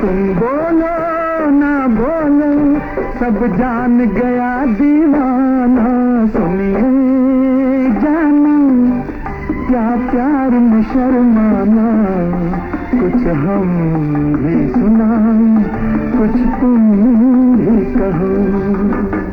तुम बोलो, ना बोलो, सब जान गया दीवाना। सुनिए जाना, क्या प्यार में शर्माना कुछ हम भी सुनाए, कुछ तुम भी कहो।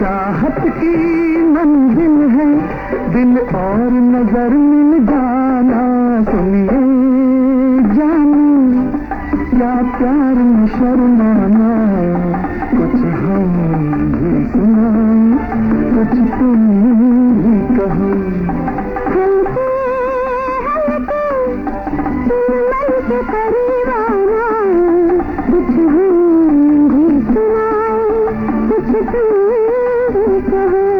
चाहत की मंजिल है, दिल और नज़र मिल जाना सुनिए जानू। क्या प्यार शर्माना कुछ हम भी सुनाए, कुछ तुम भी कहो। हल्के हल्के मन के करीब कहो